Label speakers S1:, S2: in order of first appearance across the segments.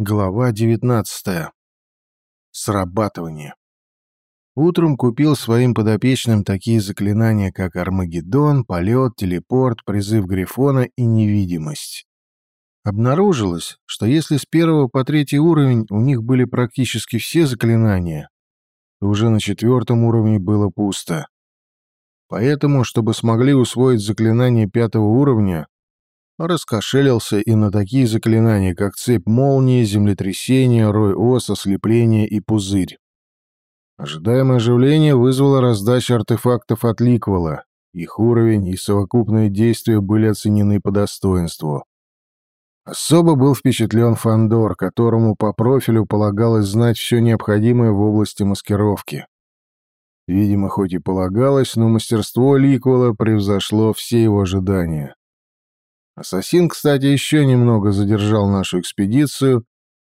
S1: Глава 19. Срабатывание. Утром купил своим подопечным такие заклинания, как Армагеддон, полет, телепорт, призыв Грифона и невидимость. Обнаружилось, что если с первого по третий уровень у них были практически все заклинания, то уже на четвертом уровне было пусто. Поэтому, чтобы смогли усвоить заклинание пятого уровня, раскошелился и на такие заклинания, как цепь молнии, землетрясение, рой ос, ослепление и пузырь. Ожидаемое оживление вызвало раздачу артефактов от Ликвела. Их уровень и совокупные действия были оценены по достоинству. Особо был впечатлен Фандор, которому по профилю полагалось знать все необходимое в области маскировки. Видимо, хоть и полагалось, но мастерство Ликвела превзошло все его ожидания. Ассасин, кстати, еще немного задержал нашу экспедицию,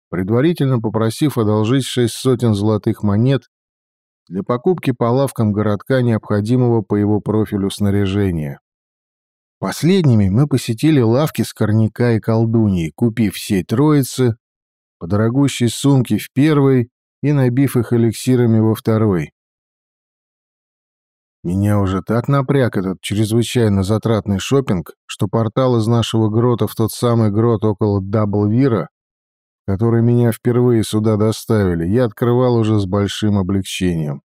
S1: предварительно попросив одолжить шесть сотен золотых монет для покупки по лавкам городка необходимого по его профилю снаряжения. Последними мы посетили лавки Скорняка и Колдуньи, купив все троицы, по дорогущей сумке в первой и набив их эликсирами во второй. Меня уже так напряг этот чрезвычайно затратный шопинг, что портал из нашего грота в тот самый грот около Даблвира, который меня впервые сюда доставили, я открывал уже с большим облегчением.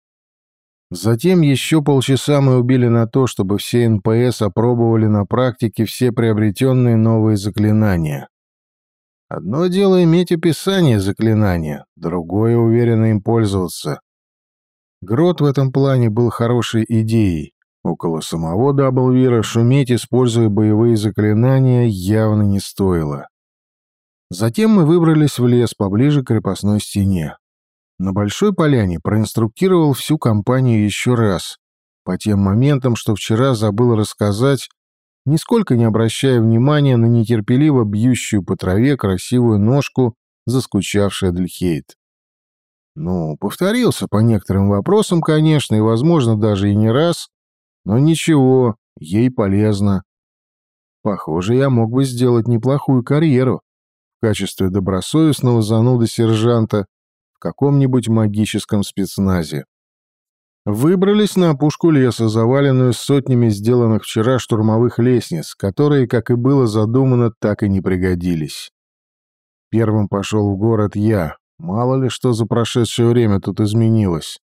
S1: Затем еще полчаса мы убили на то, чтобы все НПС опробовали на практике все приобретенные новые заклинания. Одно дело иметь описание заклинания, другое — уверенно им пользоваться. Грот в этом плане был хорошей идеей. Около самого Даблвира шуметь, используя боевые заклинания, явно не стоило. Затем мы выбрались в лес поближе к крепостной стене. На Большой Поляне проинструктировал всю компанию еще раз, по тем моментам, что вчера забыл рассказать, нисколько не обращая внимания на нетерпеливо бьющую по траве красивую ножку, заскучавшая Дельхейт. Ну, повторился по некоторым вопросам, конечно, и, возможно, даже и не раз, но ничего, ей полезно. Похоже, я мог бы сделать неплохую карьеру в качестве добросовестного зануда сержанта в каком-нибудь магическом спецназе. Выбрались на опушку леса, заваленную сотнями сделанных вчера штурмовых лестниц, которые, как и было задумано, так и не пригодились. Первым пошел в город я, Мало ли что за прошедшее время тут изменилось.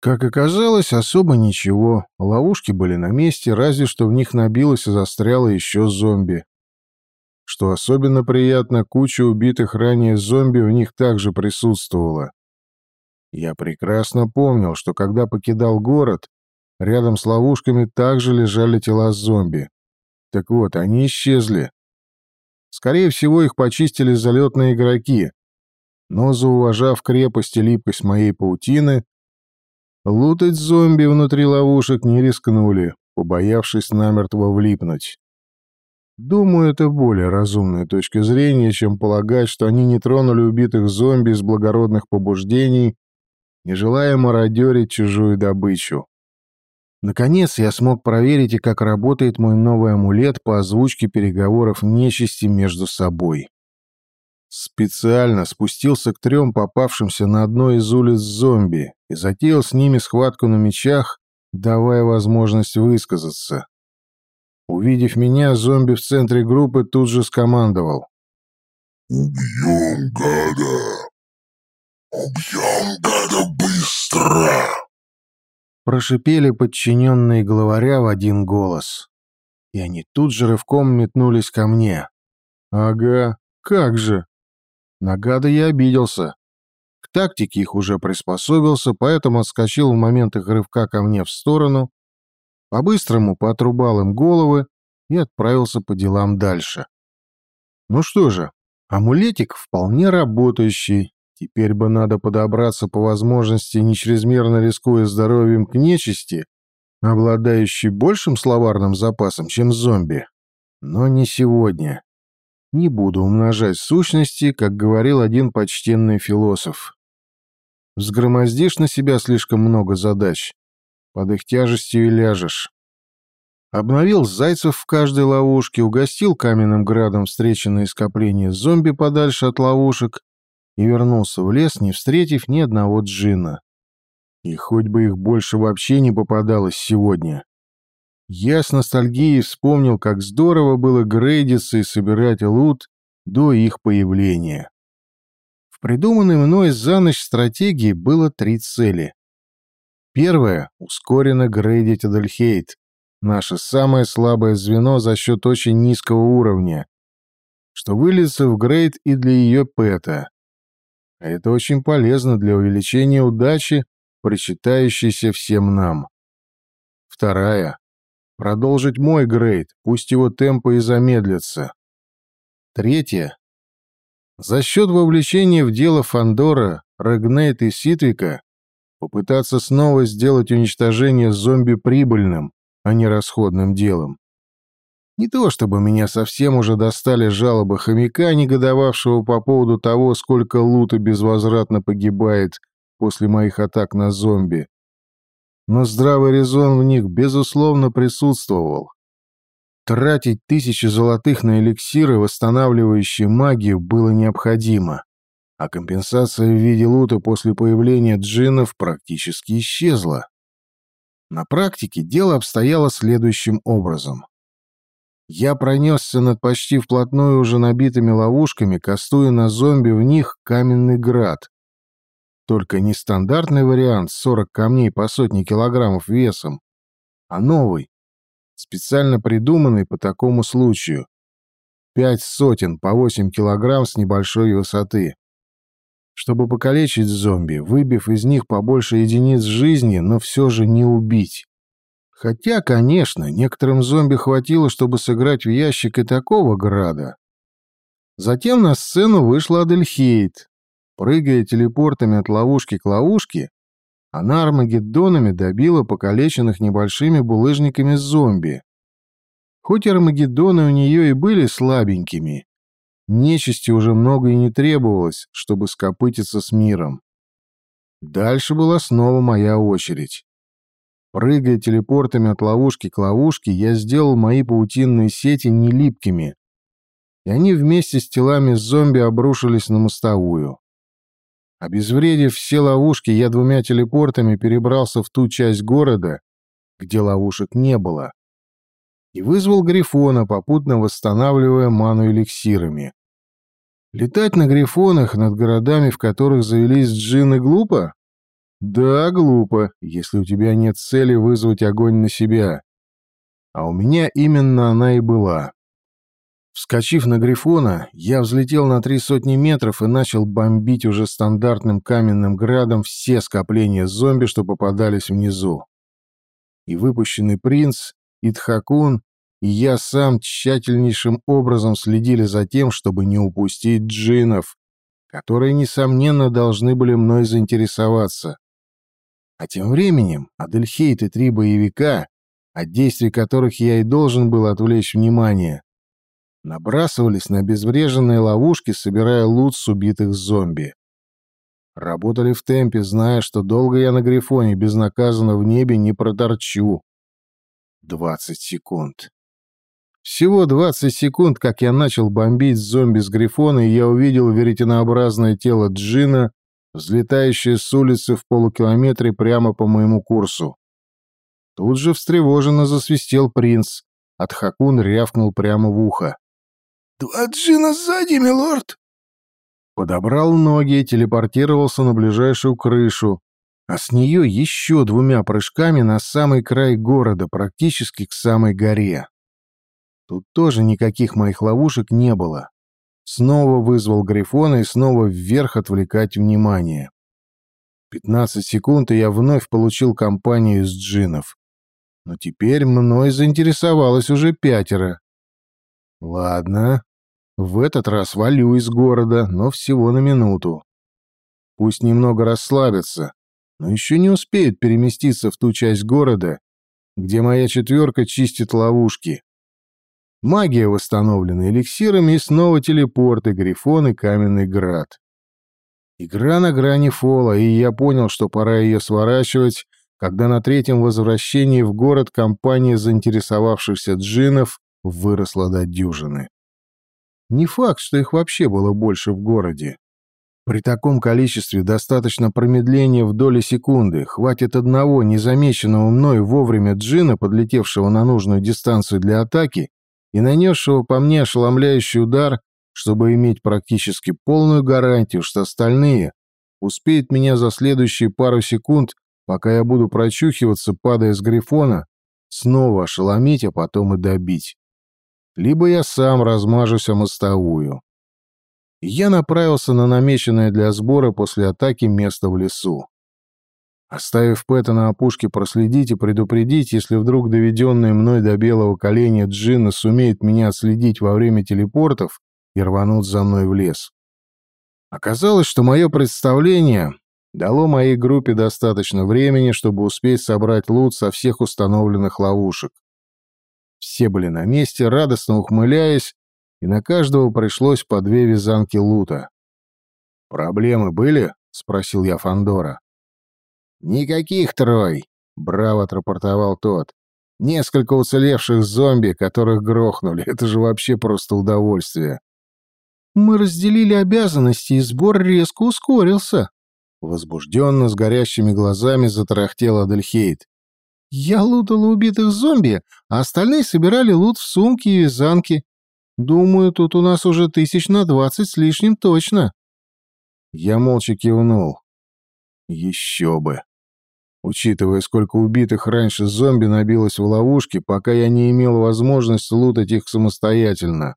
S1: Как оказалось, особо ничего. Ловушки были на месте, разве что в них набилось и застряло еще зомби. Что особенно приятно, куча убитых ранее зомби у них также присутствовала. Я прекрасно помнил, что когда покидал город, рядом с ловушками также лежали тела зомби. Так вот, они исчезли. Скорее всего, их почистили залетные игроки, но, зауважав крепость и липкость моей паутины, лутать зомби внутри ловушек не рискнули, побоявшись намертво влипнуть. Думаю, это более разумная точка зрения, чем полагать, что они не тронули убитых зомби из благородных побуждений, не желая мародерить чужую добычу. Наконец я смог проверить и как работает мой новый амулет по озвучке переговоров нечисти между собой. Специально спустился к трем попавшимся на одной из улиц зомби и затеял с ними схватку на мечах, давая возможность высказаться. Увидев меня, зомби в центре группы тут же скомандовал.
S2: «Убьем гада! Убьем гада быстро!»
S1: Прошипели подчиненные главаря в один голос. И они тут же рывком метнулись ко мне. «Ага, как же!» На гада я обиделся. К тактике их уже приспособился, поэтому отскочил в момент их рывка ко мне в сторону, по-быстрому поотрубал им головы и отправился по делам дальше. Ну что же, амулетик вполне работающий. Теперь бы надо подобраться по возможности, не чрезмерно рискуя здоровьем к нечисти, обладающей большим словарным запасом, чем зомби. Но не сегодня. Не буду умножать сущности, как говорил один почтенный философ. Взгромоздишь на себя слишком много задач, под их тяжестью и ляжешь. Обновил зайцев в каждой ловушке, угостил каменным градом встреченные скопления зомби подальше от ловушек и вернулся в лес, не встретив ни одного джина. И хоть бы их больше вообще не попадалось сегодня. Я с ностальгией вспомнил, как здорово было грейдиться и собирать лут до их появления. В придуманной мной за ночь стратегии было три цели. Первая — ускоренно грейдить Адельхейт, наше самое слабое звено за счет очень низкого уровня, что выльется в грейд и для ее пэта. А это очень полезно для увеличения удачи, причитающейся всем нам. Вторая — продолжить мой грейд, пусть его темпы и замедлятся. Третья — за счет вовлечения в дело Фандора, Регнейт и Ситвика попытаться снова сделать уничтожение зомби прибыльным, а не расходным делом. Не то чтобы меня совсем уже достали жалобы хомяка, негодовавшего по поводу того, сколько лута безвозвратно погибает после моих атак на зомби. Но здравый резон в них, безусловно, присутствовал. Тратить тысячи золотых на эликсиры, восстанавливающие магию, было необходимо, а компенсация в виде лута после появления джиннов практически исчезла. На практике дело обстояло следующим образом. Я пронесся над почти вплотную уже набитыми ловушками, кастуя на зомби в них каменный град. Только не стандартный вариант 40 камней по сотне килограммов весом, а новый, специально придуманный по такому случаю. Пять сотен по 8 килограмм с небольшой высоты чтобы покалечить зомби, выбив из них побольше единиц жизни, но все же не убить. Хотя, конечно, некоторым зомби хватило, чтобы сыграть в ящик и такого града. Затем на сцену вышла Адельхейт. Прыгая телепортами от ловушки к ловушке, она армагеддонами добила покалеченных небольшими булыжниками зомби. Хоть армагеддоны у нее и были слабенькими, Нечисти уже много и не требовалось, чтобы скопытиться с миром. Дальше была снова моя очередь. Прыгая телепортами от ловушки к ловушке, я сделал мои паутинные сети нелипкими, и они вместе с телами зомби обрушились на мостовую. Обезвредив все ловушки, я двумя телепортами перебрался в ту часть города, где ловушек не было, и вызвал Грифона, попутно восстанавливая ману эликсирами. Летать на грифонах над городами, в которых завелись джинны, глупо? Да, глупо, если у тебя нет цели вызвать огонь на себя. А у меня именно она и была. Вскочив на грифона, я взлетел на три сотни метров и начал бомбить уже стандартным каменным градом все скопления зомби, что попадались внизу. И выпущенный принц, Итхакун и я сам тщательнейшим образом следили за тем, чтобы не упустить джинов, которые, несомненно, должны были мной заинтересоваться. А тем временем Адельхейт и три боевика, от действий которых я и должен был отвлечь внимание, набрасывались на обезвреженные ловушки, собирая лут с убитых зомби. Работали в темпе, зная, что долго я на Грифоне безнаказанно в небе не проторчу. Двадцать секунд. Всего 20 секунд, как я начал бомбить зомби с Грифона, и я увидел веретенообразное тело Джина, взлетающее с улицы в полукилометре прямо по моему курсу. Тут же встревоженно засвистел принц. От Хакун рявкнул прямо в ухо.
S2: «Два Джина сзади, милорд!»
S1: Подобрал ноги и телепортировался на ближайшую крышу, а с нее еще двумя прыжками на самый край города, практически к самой горе. Тут тоже никаких моих ловушек не было. Снова вызвал Грифона и снова вверх отвлекать внимание. 15 секунд, и я вновь получил компанию из джинов. Но теперь мной заинтересовалось уже пятеро. Ладно, в этот раз валю из города, но всего на минуту. Пусть немного расслабятся, но еще не успеют переместиться в ту часть города, где моя четверка чистит ловушки. Магия восстановлена эликсирами и снова телепорты, грифон и каменный град. Игра на грани фола, и я понял, что пора ее сворачивать, когда на третьем возвращении в город компания заинтересовавшихся джинов выросла до дюжины. Не факт, что их вообще было больше в городе. При таком количестве достаточно промедления в доли секунды, хватит одного незамеченного мной вовремя джина, подлетевшего на нужную дистанцию для атаки и нанесшего по мне ошеломляющий удар, чтобы иметь практически полную гарантию, что остальные успеют меня за следующие пару секунд, пока я буду прочухиваться, падая с грифона, снова ошеломить, а потом и добить. Либо я сам размажусь о мостовую я направился на намеченное для сбора после атаки место в лесу. Оставив Пэта на опушке проследить и предупредить, если вдруг доведенный мной до белого коленя Джинна сумеет меня отследить во время телепортов и рвануть за мной в лес. Оказалось, что мое представление дало моей группе достаточно времени, чтобы успеть собрать лут со всех установленных ловушек. Все были на месте, радостно ухмыляясь и на каждого пришлось по две вязанки лута. «Проблемы были?» — спросил я Фандора. «Никаких, Трой!» — браво отрапортовал тот. «Несколько уцелевших зомби, которых грохнули. Это же вообще просто удовольствие».
S2: «Мы разделили обязанности, и сбор резко ускорился», —
S1: возбужденно с горящими глазами затарахтел Адельхейт.
S2: «Я лутала убитых зомби, а остальные собирали лут в сумки и вязанки. Думаю, тут у нас уже тысяч на двадцать с лишним точно.
S1: Я молча кивнул. Еще бы. Учитывая, сколько убитых раньше зомби набилось в ловушке, пока я не имел возможности лутать их самостоятельно.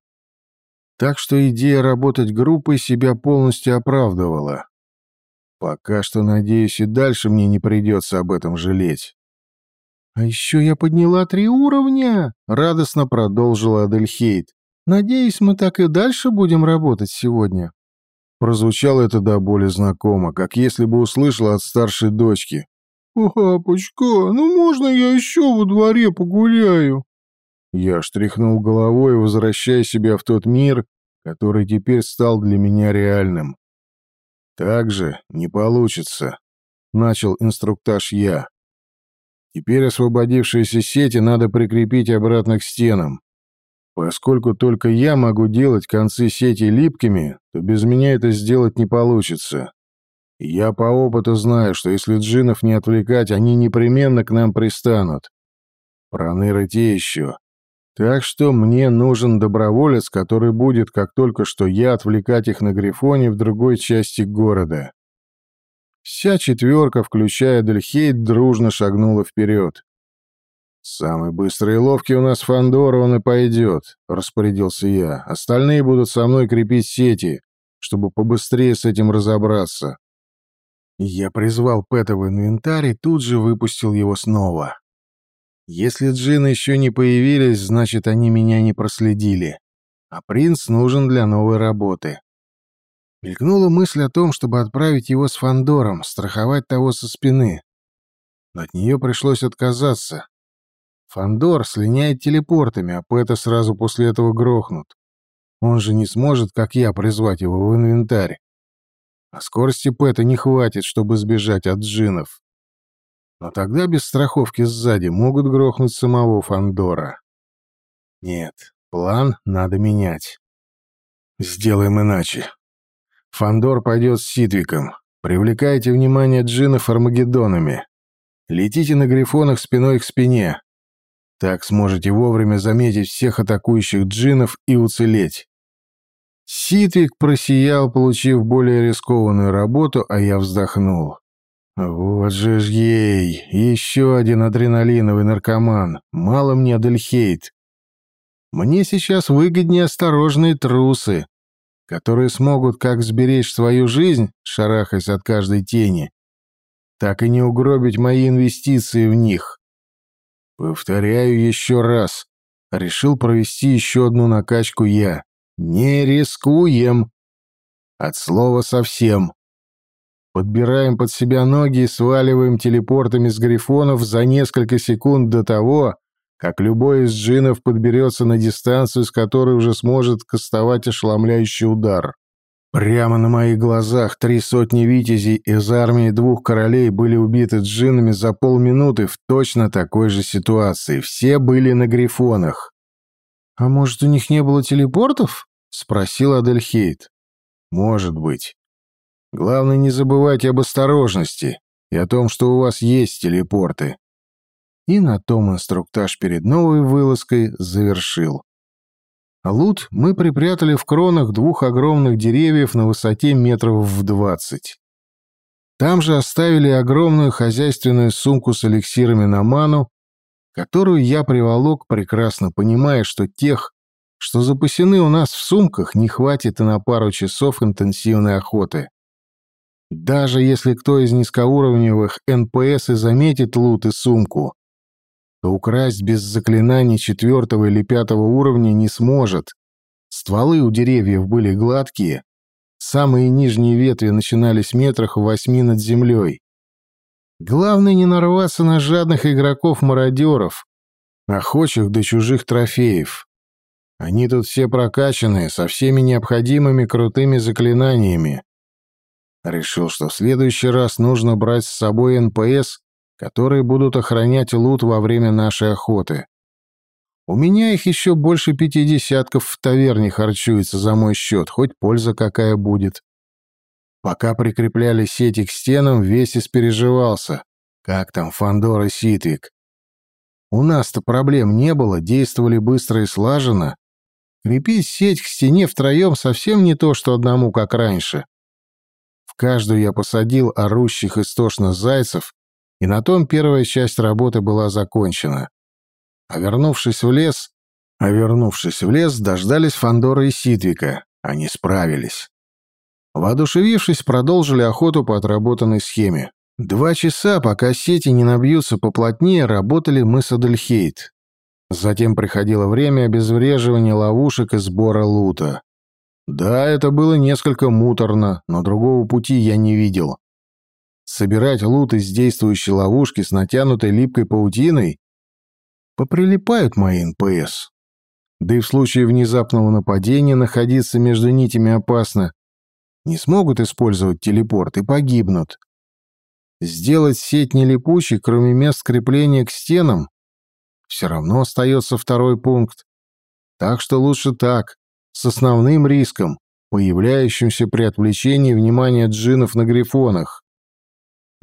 S1: Так что идея работать группой себя полностью оправдывала. Пока что, надеюсь, и дальше мне не придется об этом жалеть.
S2: «А еще я подняла три уровня!» — радостно продолжила Адельхейт. Надеюсь, мы так и дальше будем работать сегодня».
S1: Прозвучало это до боли знакомо, как если бы услышала от старшей дочки.
S2: «Папочка, ну можно я еще во дворе погуляю?»
S1: Я штряхнул головой, возвращая себя в тот мир, который теперь стал для меня реальным. «Так же не получится», — начал инструктаж я. «Теперь освободившиеся сети надо прикрепить обратно к стенам. Поскольку только я могу делать концы сети липкими, то без меня это сделать не получится. я по опыту знаю, что если джинов не отвлекать, они непременно к нам пристанут. Проныры те еще. Так что мне нужен доброволец, который будет, как только что я, отвлекать их на Грифоне в другой части города. Вся четверка, включая Дельхейт, дружно шагнула вперед. «Самый быстрый и ловкий у нас Фандора, он и пойдет», — распорядился я. «Остальные будут со мной крепить сети, чтобы побыстрее с этим разобраться». Я призвал Пэта в инвентарь и тут же выпустил его снова. Если джины еще не появились, значит, они меня не проследили. А принц нужен для новой работы. Мелькнула мысль о том, чтобы отправить его с Фандором, страховать того со спины. Но от нее пришлось отказаться. Фандор слиняет телепортами, а Пэта сразу после этого грохнут. Он же не сможет, как я, призвать его в инвентарь. А скорости Пэта не хватит, чтобы сбежать от джинов. Но тогда без страховки сзади могут грохнуть самого Фандора. Нет, план надо менять. Сделаем иначе. Фандор пойдет с Ситвиком. Привлекайте внимание джинов армагеддонами. Летите на грифонах спиной к спине. Так сможете вовремя заметить всех атакующих джинов и уцелеть. Ситвик просиял, получив более рискованную работу, а я вздохнул. Вот же ж ей, еще один адреналиновый наркоман. Мало мне Адельхейт. Мне сейчас выгоднее осторожные трусы, которые смогут как сберечь свою жизнь, шарахаясь от каждой тени, так и не угробить мои инвестиции в них. Повторяю еще раз. Решил провести еще одну накачку я. Не рискуем. От слова совсем. Подбираем под себя ноги и сваливаем телепортами с грифонов за несколько секунд до того, как любой из джинов подберется на дистанцию, с которой уже сможет кастовать ошеломляющий удар. Прямо на моих глазах три сотни витязей из армии двух королей были убиты джиннами за полминуты в точно такой же ситуации. Все были на грифонах.
S2: «А может, у них не было телепортов?» — спросил Адельхейт.
S1: «Может быть. Главное, не забывайте об осторожности и о том, что у вас есть телепорты». И на том инструктаж перед новой вылазкой завершил. Лут мы припрятали в кронах двух огромных деревьев на высоте метров в двадцать. Там же оставили огромную хозяйственную сумку с эликсирами на ману, которую я приволок, прекрасно понимая, что тех, что запасены у нас в сумках, не хватит и на пару часов интенсивной охоты. Даже если кто из низкоуровневых НПС и заметит лут и сумку, то украсть без заклинаний четвертого или пятого уровня не сможет. Стволы у деревьев были гладкие, самые нижние ветви начинались метрах в восьми над землей. Главное не нарваться на жадных игроков-мародеров, охочих до чужих трофеев. Они тут все прокачанные, со всеми необходимыми крутыми заклинаниями. Решил, что в следующий раз нужно брать с собой НПС которые будут охранять лут во время нашей охоты. У меня их еще больше пяти десятков в таверне харчуется за мой счет, хоть польза какая будет. Пока прикрепляли сети к стенам, весь испереживался. Как там Фандор и Ситвик? У нас-то проблем не было, действовали быстро и слаженно. Крепить сеть к стене втроем совсем не то, что одному, как раньше. В каждую я посадил орущих истошно зайцев, и на том первая часть работы была закончена. А вернувшись в лес, а вернувшись в лес, дождались Фандора и Сидвика. Они справились. Воодушевившись, продолжили охоту по отработанной схеме. Два часа, пока сети не набьются поплотнее, работали мы с Адельхейт. Затем приходило время обезвреживания ловушек и сбора лута. Да, это было несколько муторно, но другого пути я не видел. Собирать лут из действующей ловушки с натянутой липкой паутиной? Поприлипают мои НПС. Да и в случае внезапного нападения находиться между нитями опасно. Не смогут использовать телепорт и погибнут. Сделать сеть нелипучей, кроме мест крепления к стенам, все равно остается второй пункт. Так что лучше так, с основным риском, появляющимся при отвлечении внимания джинов на грифонах.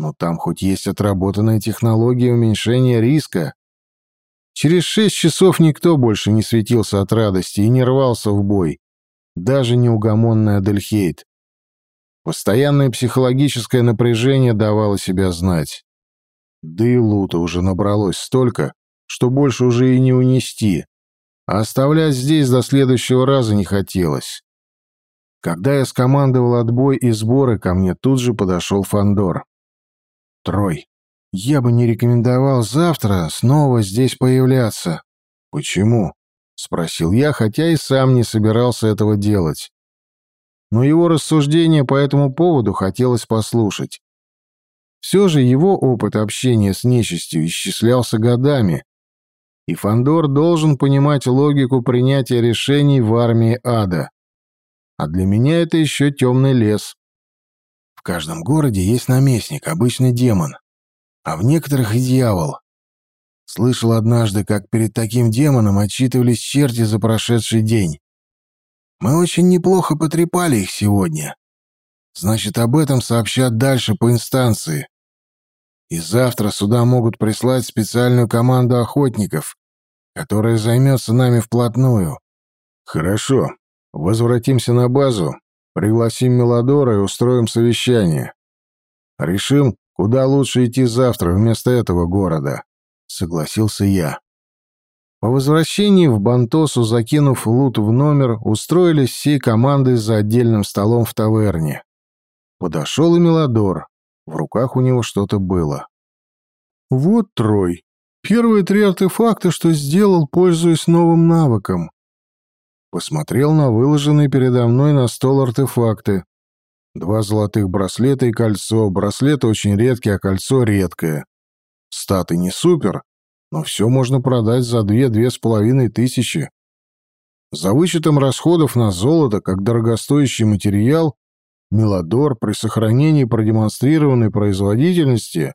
S1: Но там хоть есть отработанная технология уменьшения риска. Через шесть часов никто больше не светился от радости и не рвался в бой. Даже неугомонный Адельхейт. Постоянное психологическое напряжение давало себя знать. Да и лута уже набралось столько, что больше уже и не унести. А оставлять здесь до следующего раза не хотелось. Когда я скомандовал отбой и сборы, ко мне тут же подошел Фандор. Трой, я бы не рекомендовал завтра снова здесь появляться. Почему? Спросил я, хотя и сам не собирался этого делать. Но его рассуждения по этому поводу хотелось послушать. Все же его опыт общения с нечистью исчислялся годами, и Фандор должен понимать логику принятия решений в армии ада. А для меня это еще темный лес. В каждом городе есть наместник, обычный демон. А в некоторых и дьявол. Слышал однажды, как перед таким демоном отчитывались черти за прошедший день. Мы очень неплохо потрепали их сегодня. Значит, об этом сообщат дальше по инстанции. И завтра сюда могут прислать специальную команду охотников, которая займется нами вплотную. Хорошо. Возвратимся на базу Пригласим Мелодора и устроим совещание. Решим, куда лучше идти завтра вместо этого города», — согласился я. По возвращении в Бантосу, закинув лут в номер, устроились всей командой за отдельным столом в таверне. Подошел и Мелодор. В руках у него что-то было. «Вот, Трой, первые три артефакта, что сделал, пользуясь новым навыком. Посмотрел на выложенные передо мной на стол артефакты. Два золотых браслета и кольцо. Браслеты очень редкие, а кольцо редкое. Статы не супер, но все можно продать за две-две с половиной тысячи. За вычетом расходов на золото, как дорогостоящий материал, Мелодор при сохранении продемонстрированной производительности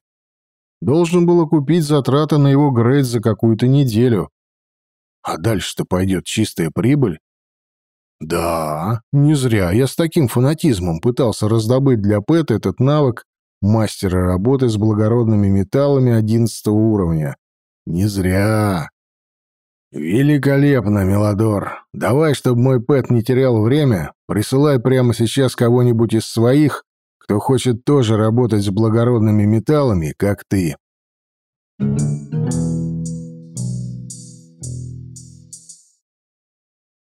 S1: должен был окупить затраты на его грейд за какую-то неделю. А дальше-то пойдет чистая прибыль. Да, не зря я с таким фанатизмом пытался раздобыть для Пэта этот навык мастера работы с благородными металлами одиннадцатого уровня. Не зря. Великолепно, Мелодор. Давай, чтобы мой Пэт не терял время, присылай прямо сейчас кого-нибудь из своих, кто хочет тоже работать с благородными металлами, как ты. Thank you.